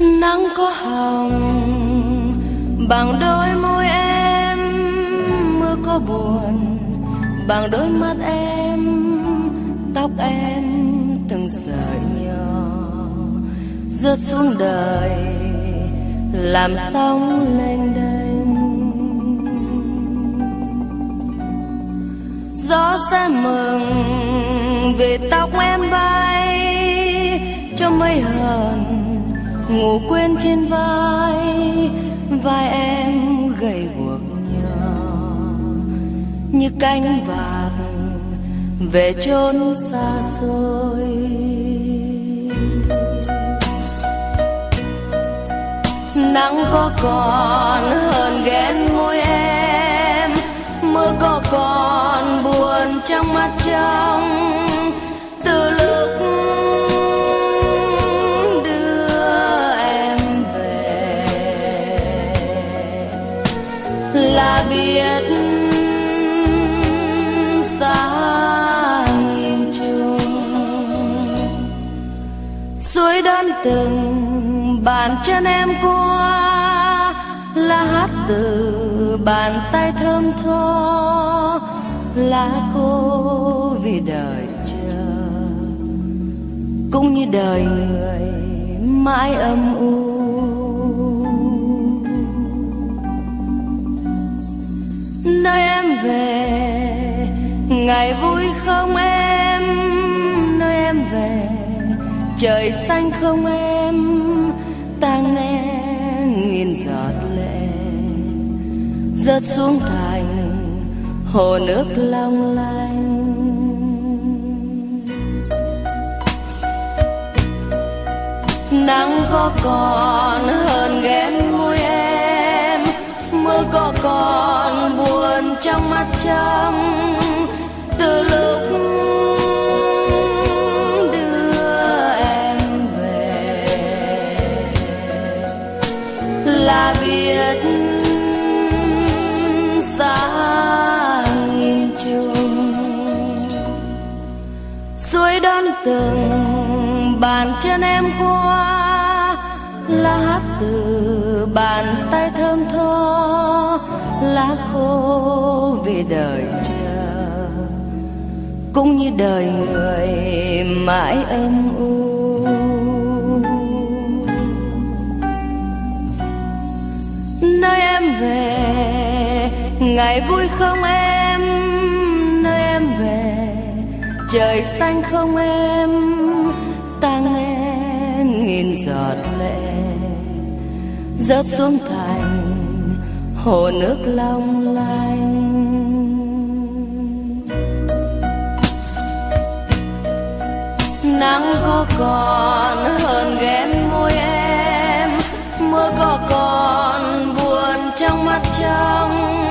nắng có hồng bằng đôi môi em, mưa có buồn bằng đôi mắt em, tóc em từng sợi nhỏ rớt xuống đời, làm sóng lên đênh. Gió sẽ mừng về tóc em bay cho mây hờn ngủ quên trên vai vai em gầy guộc nhỏ như cánh vàng về chốn xa xôi. Nắng có còn hơn ghen môi em, mưa có còn buồn trong mắt trong từ lúc là biết xa nghìn trùng suối đón từng bàn chân em qua là hát từ bàn tay thơm tho, lá khô vì đời chờ. Cũng như đời người mãi âm u. về. Ngày vui không em, nơi em về. Trời xanh không em, ta nghe nghìn giọt lệ. Rớt xuống thành hồ nước long lanh. Nắng có còn hơn ghen vui em, mưa có còn trong mắt trong từ lúc đưa em về. Là biết xa nghìn trùng suối đón từng bàn chân em qua là hát từ bàn tay thơm tho lá khô về đời chờ. Cũng như đời người mãi âm u. Nơi em về, ngày vui không em? Nơi em về, trời xanh không em? Ta nghe nghìn giọt lệ rớt xuống thành hồ nước long lanh. Nắng có còn hơn ghen môi em, mưa có còn buồn trong mắt trong